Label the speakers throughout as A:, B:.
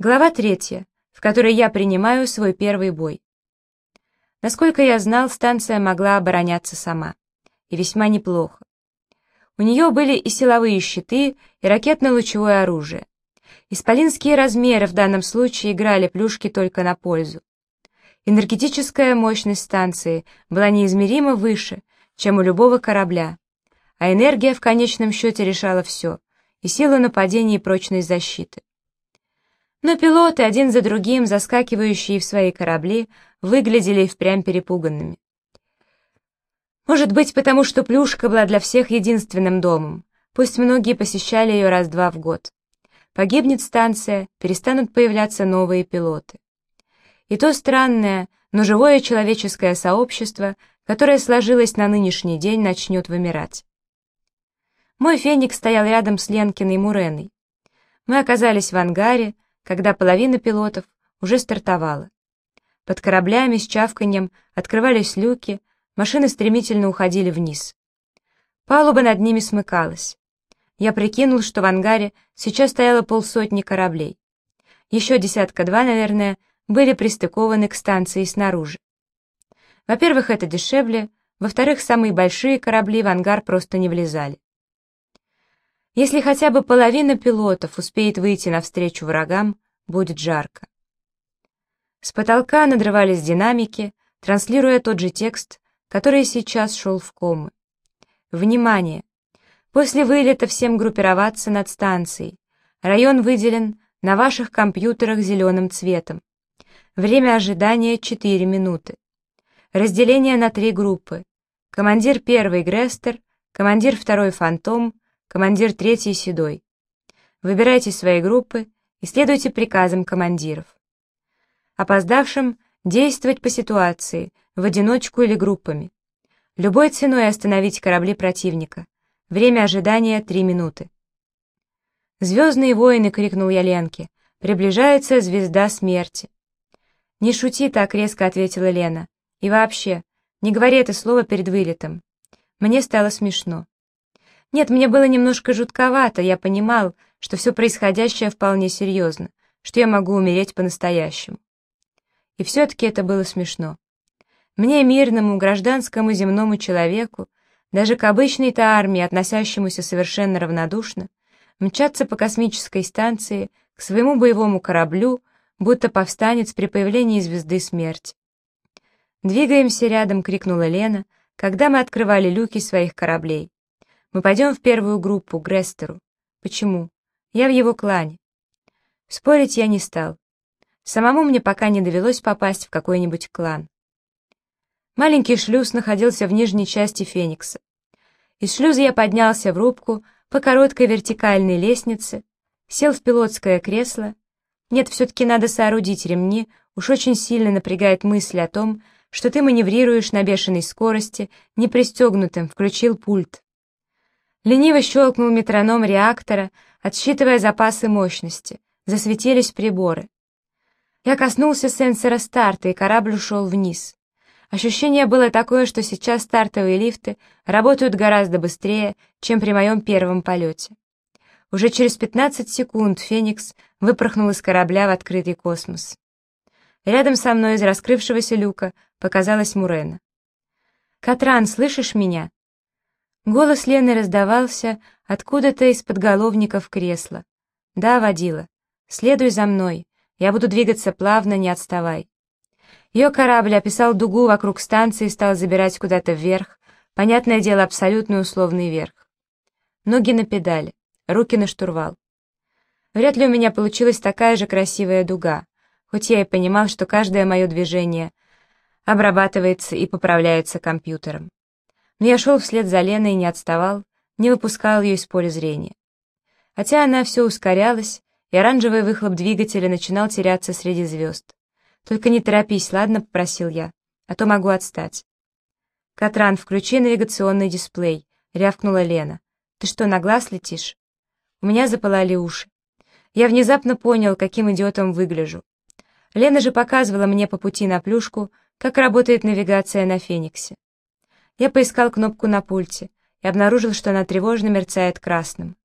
A: Глава третья, в которой я принимаю свой первый бой. Насколько я знал, станция могла обороняться сама. И весьма неплохо. У нее были и силовые щиты, и ракетно-лучевое оружие. Исполинские размеры в данном случае играли плюшки только на пользу. Энергетическая мощность станции была неизмеримо выше, чем у любого корабля, а энергия в конечном счете решала все, и силу нападения и прочность защиты. Но пилоты, один за другим, заскакивающие в свои корабли, выглядели впрямь перепуганными. Может быть, потому что Плюшка была для всех единственным домом, пусть многие посещали ее раз-два в год. Погибнет станция, перестанут появляться новые пилоты. И то странное, но живое человеческое сообщество, которое сложилось на нынешний день, начнет вымирать. Мой феникс стоял рядом с Ленкиной Муреной. Мы оказались в ангаре, когда половина пилотов уже стартовала. Под кораблями с чавканьем открывались люки, Машины стремительно уходили вниз. Палуба над ними смыкалась. Я прикинул, что в ангаре сейчас стояло полсотни кораблей. Еще десятка-два, наверное, были пристыкованы к станции снаружи. Во-первых, это дешевле, во-вторых, самые большие корабли в ангар просто не влезали. Если хотя бы половина пилотов успеет выйти навстречу врагам, будет жарко. С потолка надрывались динамики, транслируя тот же текст, который сейчас шел в комы. Внимание! После вылета всем группироваться над станцией. Район выделен на ваших компьютерах зеленым цветом. Время ожидания 4 минуты. Разделение на три группы. Командир первый Грестер, командир второй Фантом, командир третий Седой. Выбирайте свои группы и следуйте приказам командиров. Опоздавшим действовать по ситуации – в одиночку или группами. Любой ценой остановить корабли противника. Время ожидания — три минуты. «Звездные воины!» — крикнул я Ленке. «Приближается звезда смерти!» «Не шути так!» — резко ответила Лена. «И вообще, не говори это слово перед вылетом». Мне стало смешно. Нет, мне было немножко жутковато, я понимал, что все происходящее вполне серьезно, что я могу умереть по-настоящему. И все-таки это было смешно. Мне, мирному, гражданскому земному человеку, даже к обычной-то армии, относящемуся совершенно равнодушно, мчаться по космической станции к своему боевому кораблю, будто повстанец при появлении звезды смерти. «Двигаемся рядом!» — крикнула Лена, когда мы открывали люки своих кораблей. «Мы пойдем в первую группу, к Грестеру». «Почему?» «Я в его клане». Спорить я не стал. Самому мне пока не довелось попасть в какой-нибудь клан. Маленький шлюз находился в нижней части Феникса. Из шлюза я поднялся в рубку по короткой вертикальной лестнице, сел в пилотское кресло. Нет, все-таки надо соорудить ремни, уж очень сильно напрягает мысль о том, что ты маневрируешь на бешеной скорости, не пристегнутым, включил пульт. Лениво щелкнул метроном реактора, отсчитывая запасы мощности. Засветились приборы. Я коснулся сенсора старта, и корабль ушел вниз. Ощущение было такое, что сейчас стартовые лифты работают гораздо быстрее, чем при моем первом полете. Уже через 15 секунд «Феникс» выпорхнул из корабля в открытый космос. Рядом со мной из раскрывшегося люка показалась Мурена. «Катран, слышишь меня?» Голос Лены раздавался откуда-то из подголовников кресла. «Да, водила. Следуй за мной. Я буду двигаться плавно, не отставай». Ее корабль описал дугу вокруг станции и стал забирать куда-то вверх, понятное дело, абсолютно условный верх. Ноги на педали, руки на штурвал. Вряд ли у меня получилась такая же красивая дуга, хоть я и понимал, что каждое мое движение обрабатывается и поправляется компьютером. Но я шел вслед за Леной и не отставал, не выпускал ее из поля зрения. Хотя она все ускорялась, и оранжевый выхлоп двигателя начинал теряться среди звезд. «Только не торопись, ладно?» — попросил я, «а то могу отстать». «Катран, включи навигационный дисплей», — рявкнула Лена. «Ты что, на глаз летишь?» У меня запылали уши. Я внезапно понял, каким идиотом выгляжу. Лена же показывала мне по пути на плюшку, как работает навигация на Фениксе. Я поискал кнопку на пульте и обнаружил, что она тревожно мерцает красным.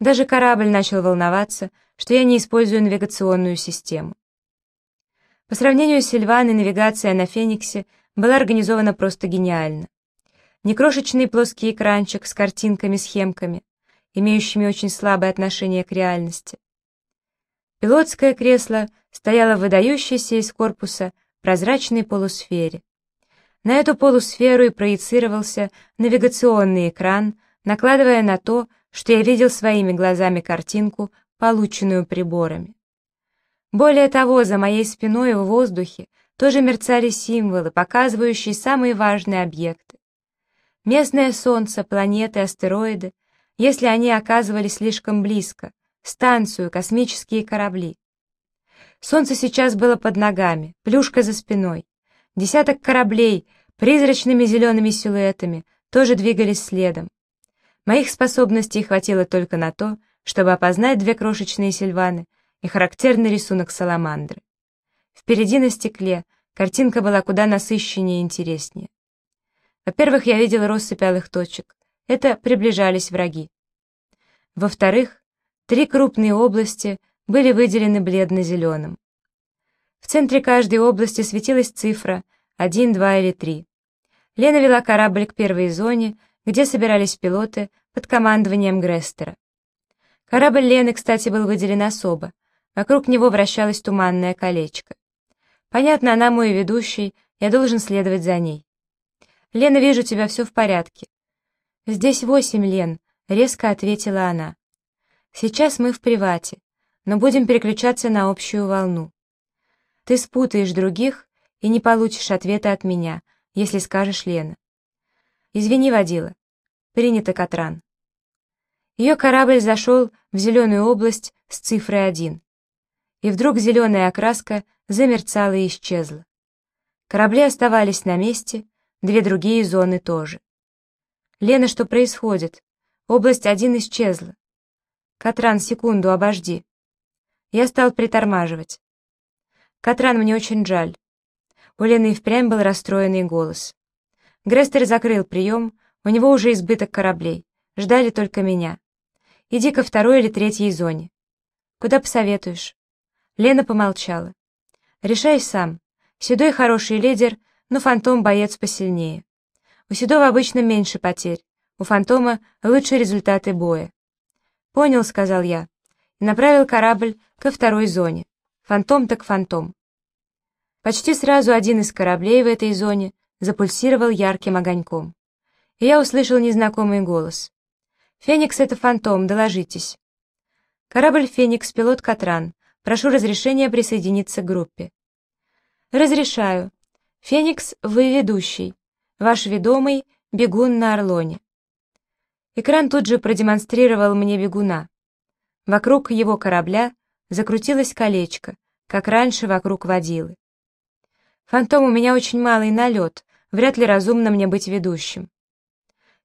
A: Даже корабль начал волноваться, что я не использую навигационную систему. По сравнению с Сильваной, навигация на «Фениксе» была организована просто гениально. Не плоский экранчик с картинками-схемками, имеющими очень слабое отношение к реальности. Пилотское кресло стояло в выдающейся из корпуса прозрачной полусфере. На эту полусферу и проецировался навигационный экран, накладывая на то, что я видел своими глазами картинку, полученную приборами. Более того, за моей спиной в воздухе тоже мерцали символы, показывающие самые важные объекты. Местное Солнце, планеты, астероиды, если они оказывались слишком близко, станцию, космические корабли. Солнце сейчас было под ногами, плюшка за спиной. Десяток кораблей, призрачными зелеными силуэтами, тоже двигались следом. Моих способностей хватило только на то, чтобы опознать две крошечные сильваны и характерный рисунок саламандры. Впереди на стекле картинка была куда насыщеннее и интереснее. Во-первых, я видел россыпь алых точек. Это приближались враги. Во-вторых, три крупные области были выделены бледно-зеленым. В центре каждой области светилась цифра 1, 2 или 3. Лена вела корабль к первой зоне, где собирались пилоты под командованием Грестера. Корабль Лены, кстати, был выделен особо. Вокруг него вращалось туманное колечко. Понятно, она мой ведущий, я должен следовать за ней. «Лена, вижу, тебя все в порядке». «Здесь восемь, Лен», — резко ответила она. «Сейчас мы в привате, но будем переключаться на общую волну. Ты спутаешь других и не получишь ответа от меня, если скажешь Лена. «Извини, водила». «Принято, Катран». Ее корабль зашел в зеленую область с цифрой один. И вдруг зеленая окраска замерцала и исчезла. Корабли оставались на месте, две другие зоны тоже. «Лена, что происходит? Область один исчезла». «Катран, секунду, обожди». Я стал притормаживать. «Катран, мне очень жаль». У Лены и впрямь был расстроенный голос. Грестер закрыл прием, у него уже избыток кораблей. Ждали только меня. Иди ко второй или третьей зоне. Куда посоветуешь? Лена помолчала. Решай сам. Седой хороший лидер, но фантом боец посильнее. У Седова обычно меньше потерь. У фантома лучшие результаты боя. «Понял», — сказал я, и направил корабль ко второй зоне. Фантом так фантом. Почти сразу один из кораблей в этой зоне запульсировал ярким огоньком. И я услышал незнакомый голос. «Феникс — это фантом, доложитесь». «Корабль «Феникс», пилот Катран. Прошу разрешения присоединиться к группе». «Разрешаю. Феникс, вы ведущий. Ваш ведомый — бегун на Орлоне». Экран тут же продемонстрировал мне бегуна. Вокруг его корабля закрутилось колечко, как раньше вокруг водилы. «Фантом, у меня очень малый налет, Вряд ли разумно мне быть ведущим.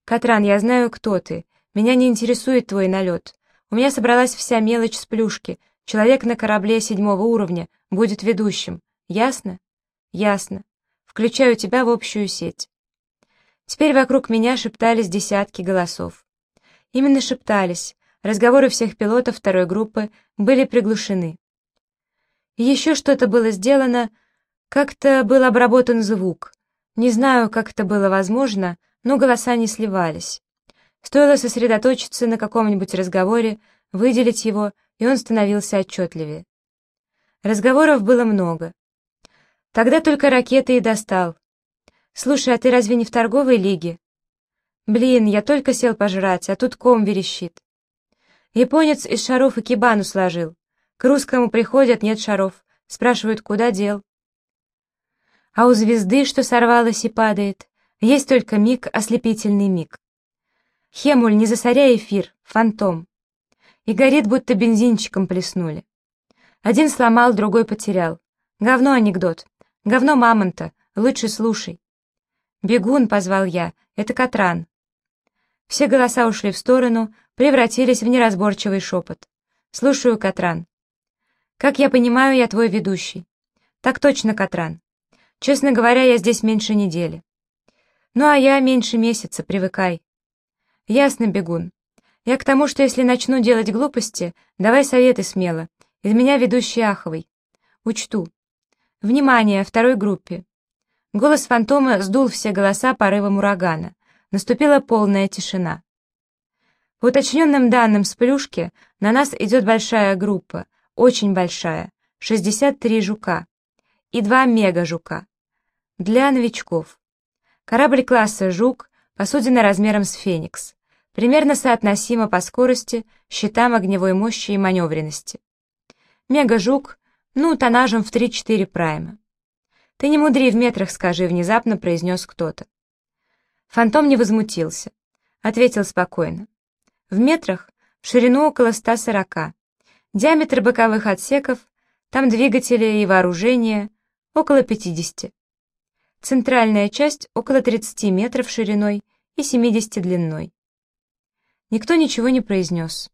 A: Катран, я знаю, кто ты. Меня не интересует твой налет. У меня собралась вся мелочь с плюшки. Человек на корабле седьмого уровня будет ведущим. Ясно? Ясно. Включаю тебя в общую сеть. Теперь вокруг меня шептались десятки голосов. Именно шептались. Разговоры всех пилотов второй группы были приглушены. Еще что-то было сделано, как-то был обработан звук. Не знаю, как это было возможно, но голоса не сливались. Стоило сосредоточиться на каком-нибудь разговоре, выделить его, и он становился отчетливее. Разговоров было много. Тогда только ракеты и достал. «Слушай, а ты разве не в торговой лиге?» «Блин, я только сел пожрать, а тут ком верещит». Японец из шаров и кибану сложил. К русскому приходят, нет шаров. Спрашивают, куда дел. А у звезды, что сорвалась и падает, есть только миг, ослепительный миг. Хемуль, не засоряй эфир, фантом. И горит, будто бензинчиком плеснули. Один сломал, другой потерял. Говно анекдот. Говно мамонта. Лучше слушай. «Бегун», — позвал я, — «это Катран». Все голоса ушли в сторону, превратились в неразборчивый шепот. «Слушаю, Катран». «Как я понимаю, я твой ведущий». «Так точно, Катран». Честно говоря, я здесь меньше недели. Ну а я меньше месяца, привыкай. Ясно, бегун. Я к тому, что если начну делать глупости, давай советы смело. Из меня ведущий Аховый. Учту. Внимание, второй группе. Голос фантома сдул все голоса порывом урагана. Наступила полная тишина. По уточненным данным с плюшки, на нас идет большая группа, очень большая, 63 жука и два мега-жука. Для новичков. Корабль класса «Жук», посудина размером с «Феникс» примерно соотносимо по скорости, щитам огневой мощи и маневренности. Мега-жук, ну, тоннажем в 3-4 прайма. «Ты не мудри в метрах, скажи», — внезапно произнес кто-то. Фантом не возмутился. Ответил спокойно. В метрах, в ширину около 140. Диаметр боковых отсеков, там двигатели и вооружение, около 50. Центральная часть около 30 метров шириной и 70 длиной. Никто ничего не произнес.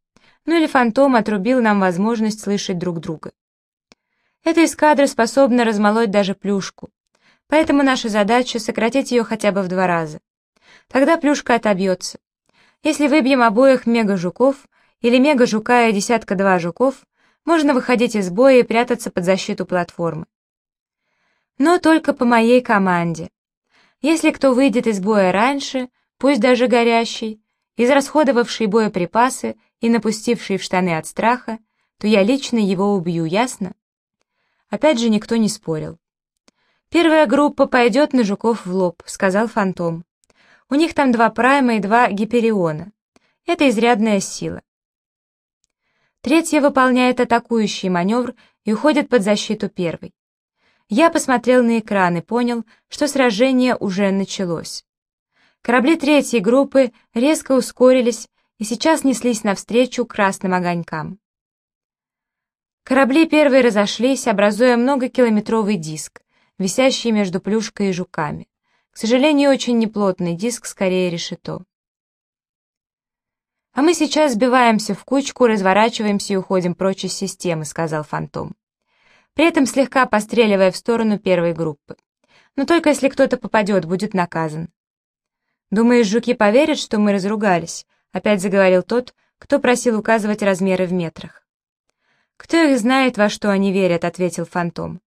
A: Ну или фантом отрубил нам возможность слышать друг друга. Эта эскадра способна размолоть даже плюшку, поэтому наша задача — сократить ее хотя бы в два раза. Тогда плюшка отобьется. Если выбьем обоих мега-жуков или мега-жука и десятка-два жуков, можно выходить из боя и прятаться под защиту платформы. Но только по моей команде. Если кто выйдет из боя раньше, пусть даже горящий, израсходовавший боеприпасы и напустивший в штаны от страха, то я лично его убью, ясно? Опять же никто не спорил. «Первая группа пойдет на жуков в лоб», — сказал Фантом. «У них там два прайма и два гипериона. Это изрядная сила». Третья выполняет атакующий маневр и уходит под защиту первой. Я посмотрел на экран и понял, что сражение уже началось. Корабли третьей группы резко ускорились и сейчас неслись навстречу красным огонькам. Корабли первые разошлись, образуя многокилометровый диск, висящий между плюшкой и жуками. К сожалению, очень неплотный диск, скорее решето. «А мы сейчас сбиваемся в кучку, разворачиваемся и уходим прочь из системы», — сказал Фантом. При этом слегка постреливая в сторону первой группы. «Но только если кто-то попадет, будет наказан. «Думаешь, жуки поверят, что мы разругались?» — опять заговорил тот, кто просил указывать размеры в метрах. «Кто их знает, во что они верят», — ответил Фантом.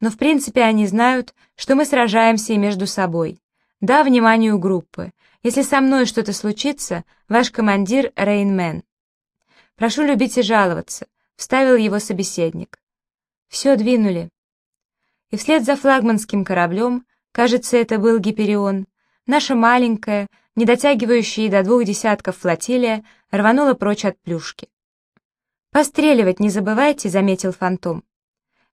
A: «Но в принципе они знают, что мы сражаемся и между собой. Да, вниманию группы. Если со мной что-то случится, ваш командир — Рейнмен. Прошу любить и жаловаться», — вставил его собеседник. «Все двинули». И вслед за флагманским кораблем, кажется, это был Гиперион, наша маленькая, не дотягивающая до двух десятков флотилия, рванула прочь от плюшки. «Постреливать не забывайте», — заметил фантом.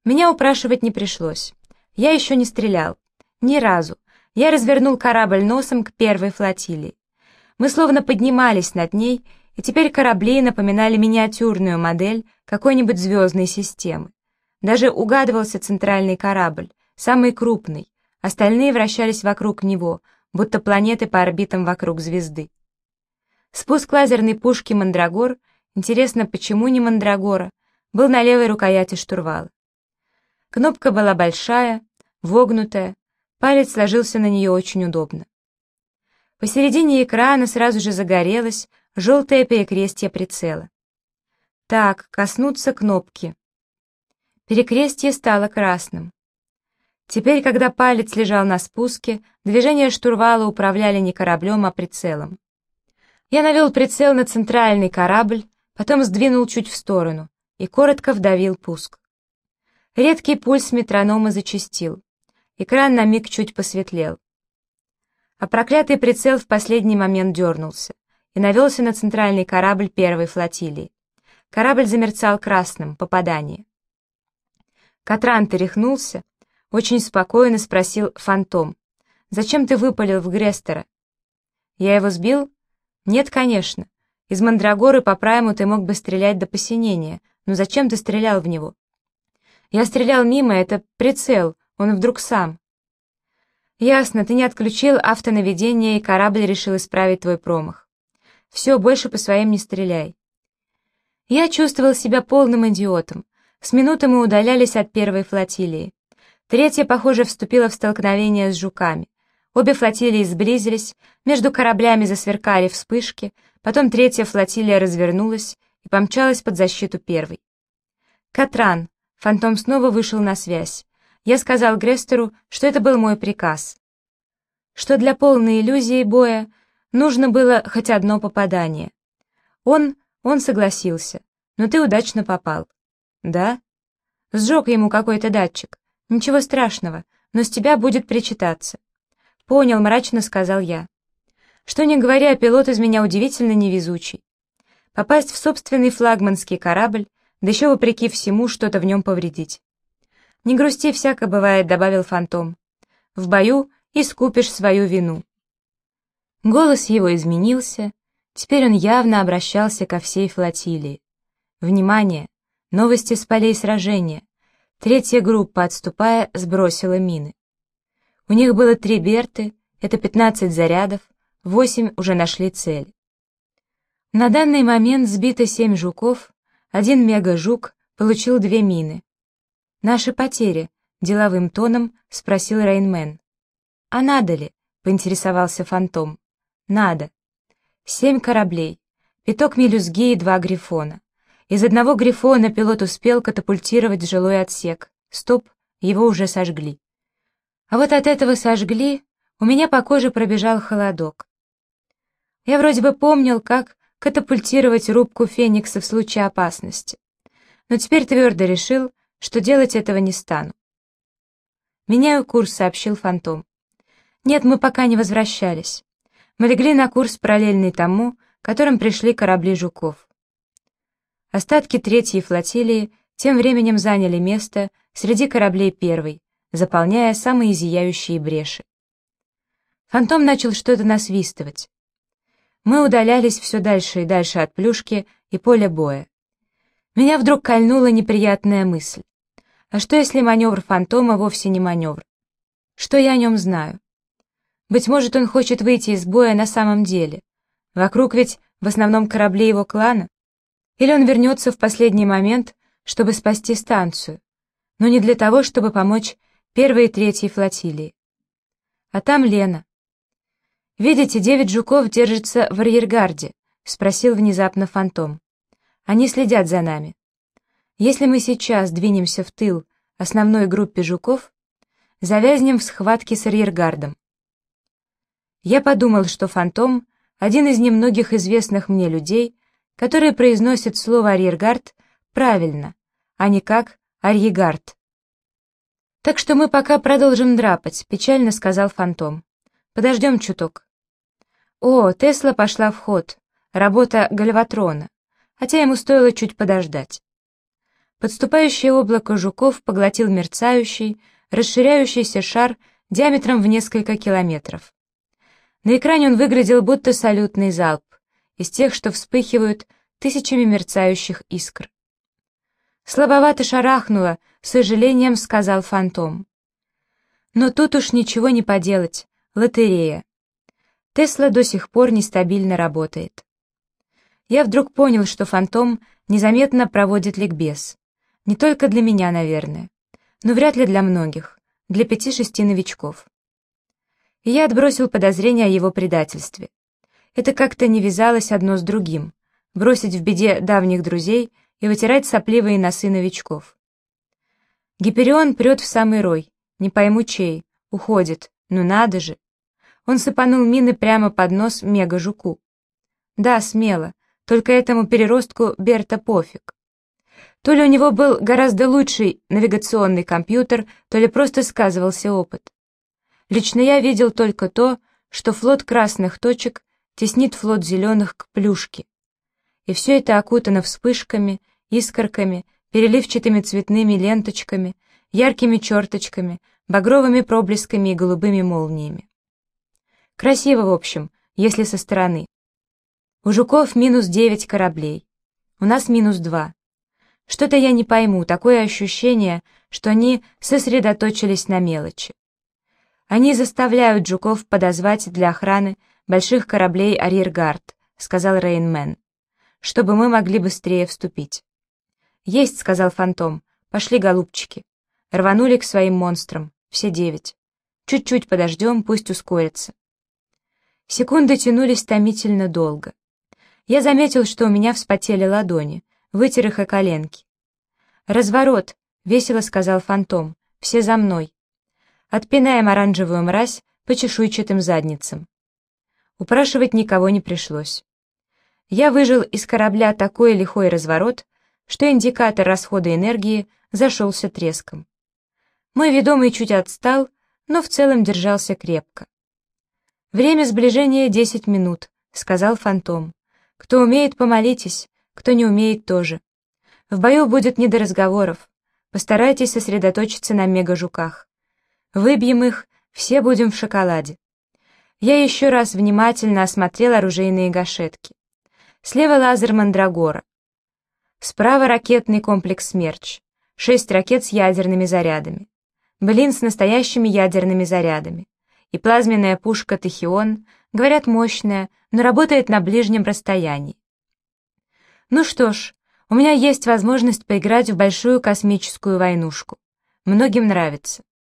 A: Меня упрашивать не пришлось. Я еще не стрелял. Ни разу. Я развернул корабль носом к первой флотилии. Мы словно поднимались над ней, и теперь корабли напоминали миниатюрную модель какой-нибудь звездной системы. Даже угадывался центральный корабль, самый крупный, остальные вращались вокруг него — будто планеты по орбитам вокруг звезды. Спуск лазерной пушки «Мандрагор», интересно, почему не «Мандрагора», был на левой рукояти штурвала. Кнопка была большая, вогнутая, палец сложился на нее очень удобно. Посередине экрана сразу же загорелось желтое перекрестие прицела. Так, коснуться кнопки. Перекрестие стало красным. Теперь, когда палец лежал на спуске, движение штурвала управляли не кораблем, а прицелом. Я навел прицел на центральный корабль, потом сдвинул чуть в сторону и коротко вдавил пуск. Редкий пульс метронома зачастил. Экран на миг чуть посветлел. А проклятый прицел в последний момент дернулся и навелся на центральный корабль первой флотилии. Корабль замерцал красным, попадание. Катран тряхнулся, очень спокойно спросил Фантом. «Зачем ты выпалил в Грестера?» «Я его сбил?» «Нет, конечно. Из Мандрагоры по прайму ты мог бы стрелять до посинения. Но зачем ты стрелял в него?» «Я стрелял мимо, это прицел, он вдруг сам». «Ясно, ты не отключил автонаведение, и корабль решил исправить твой промах. Все, больше по своим не стреляй». Я чувствовал себя полным идиотом. С минуты мы удалялись от первой флотилии. Третья, похоже, вступила в столкновение с жуками. Обе флотилии сблизились, между кораблями засверкали вспышки, Потом третья флотилия развернулась и помчалась под защиту первой. «Катран!» Фантом снова вышел на связь. Я сказал Грестеру, что это был мой приказ. Что для полной иллюзии боя нужно было хоть одно попадание. Он, он согласился. Но ты удачно попал. Да? Сжег ему какой-то датчик. Ничего страшного, но с тебя будет причитаться. Понял, мрачно сказал я. Что не говоря, пилот из меня удивительно невезучий. Попасть в собственный флагманский корабль, да еще вопреки всему что-то в нем повредить. «Не грусти, всяко бывает», — добавил фантом. «В бою искупишь свою вину». Голос его изменился, теперь он явно обращался ко всей флотилии. «Внимание! Новости с полей сражения!» Третья группа, отступая, сбросила мины. У них было три берты, это 15 зарядов, восемь уже нашли цель. На данный момент сбито семь жуков, один мега-жук получил две мины. «Наши потери», — деловым тоном спросил Рейнмен. «А надо ли?» — поинтересовался Фантом. «Надо. Семь кораблей, пяток мелюзги и два грифона. Из одного грифона пилот успел катапультировать жилой отсек. Стоп, его уже сожгли. А вот от этого сожгли, у меня по коже пробежал холодок. Я вроде бы помнил, как катапультировать рубку Феникса в случае опасности. Но теперь твердо решил, что делать этого не стану. «Меняю курс», — сообщил Фантом. «Нет, мы пока не возвращались. Мы легли на курс, параллельный тому, которым пришли корабли «Жуков». Остатки третьей флотилии тем временем заняли место среди кораблей первой, заполняя самые зияющие бреши. Фантом начал что-то насвистывать. Мы удалялись все дальше и дальше от плюшки и поля боя. Меня вдруг кольнула неприятная мысль. А что, если маневр фантома вовсе не маневр? Что я о нем знаю? Быть может, он хочет выйти из боя на самом деле. Вокруг ведь в основном корабли его клана. Или он вернется в последний момент, чтобы спасти станцию, но не для того, чтобы помочь первой и третьей флотилии. А там Лена. «Видите, девять жуков держатся в арьергарде», — спросил внезапно фантом. «Они следят за нами. Если мы сейчас двинемся в тыл основной группе жуков, завязнем в схватке с арьергардом». Я подумал, что фантом — один из немногих известных мне людей, которые произносят слово «арьергард» правильно, а не как «арьегард». «Так что мы пока продолжим драпать», — печально сказал Фантом. «Подождем чуток». О, Тесла пошла в ход. Работа Гальватрона. Хотя ему стоило чуть подождать. Подступающее облако жуков поглотил мерцающий, расширяющийся шар диаметром в несколько километров. На экране он выглядел будто салютный залп из тех, что вспыхивают тысячами мерцающих искр. Слабовато шарахнуло, с сожалением сказал фантом. Но тут уж ничего не поделать, лотерея. Тесла до сих пор нестабильно работает. Я вдруг понял, что фантом незаметно проводит ликбез. Не только для меня, наверное, но вряд ли для многих, для пяти-шести новичков. И я отбросил подозрения о его предательстве. Это как-то не вязалось одно с другим. Бросить в беде давних друзей и вытирать сопливые носы новичков. Гиперион прет в самый рой, не пойму чей, уходит, ну надо же. Он сыпанул мины прямо под нос мега-жуку. Да, смело, только этому переростку Берта пофиг. То ли у него был гораздо лучший навигационный компьютер, то ли просто сказывался опыт. Лично я видел только то, что флот красных точек теснит флот зеленых к плюшке. И все это окутано вспышками, искорками, переливчатыми цветными ленточками, яркими черточками, багровыми проблесками и голубыми молниями. Красиво, в общем, если со стороны. У жуков минус девять кораблей. У нас минус два. Что-то я не пойму, такое ощущение, что они сосредоточились на мелочи. Они заставляют жуков подозвать для охраны больших кораблей «Арьергард», — сказал Рейнмен, «чтобы мы могли быстрее вступить». «Есть», — сказал Фантом, — «пошли, голубчики». Рванули к своим монстрам, все девять. Чуть-чуть подождем, пусть ускорятся. Секунды тянулись томительно долго. Я заметил, что у меня вспотели ладони, вытер их о коленки. «Разворот!» — весело сказал фантом. «Все за мной!» Отпинаем оранжевую мразь по чешуйчатым задницам. Упрашивать никого не пришлось. Я выжил из корабля такой лихой разворот, что индикатор расхода энергии зашелся треском. Мой ведомый чуть отстал, но в целом держался крепко. «Время сближения — десять минут», — сказал фантом. «Кто умеет, помолитесь, кто не умеет, тоже. В бою будет не до разговоров. Постарайтесь сосредоточиться на мегажуках. Выбьем их, все будем в шоколаде». Я еще раз внимательно осмотрел оружейные гашетки. Слева лазер Мандрагора. Справа ракетный комплекс «Смерч». Шесть ракет с ядерными зарядами. Блин с настоящими ядерными зарядами и плазменная пушка «Тахион», говорят, мощная, но работает на ближнем расстоянии. Ну что ж, у меня есть возможность поиграть в большую космическую войнушку. Многим нравится.